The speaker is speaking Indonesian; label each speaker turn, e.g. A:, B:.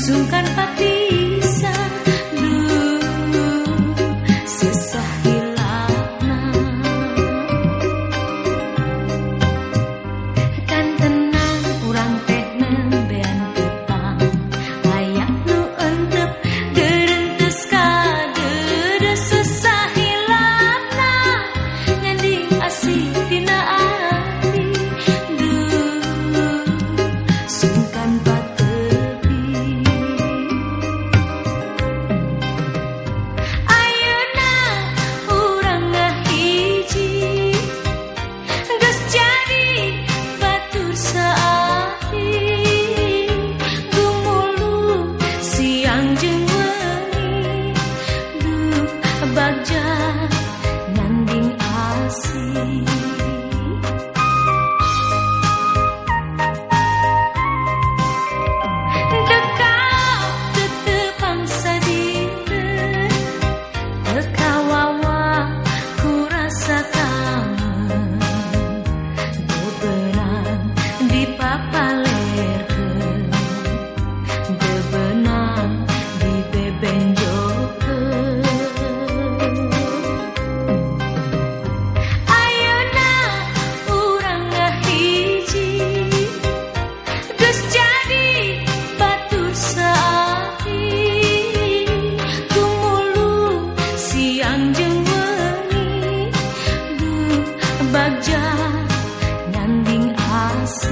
A: Sungkan hati